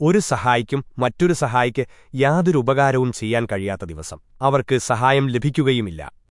ഒരു സഹായിക്കും മറ്റൊരു സഹായിക്ക് യാതൊരു ഉപകാരവും ചെയ്യാൻ കഴിയാത്ത ദിവസം. അവർക്ക് സഹായം ലഭിക്കുകയുമില്ല.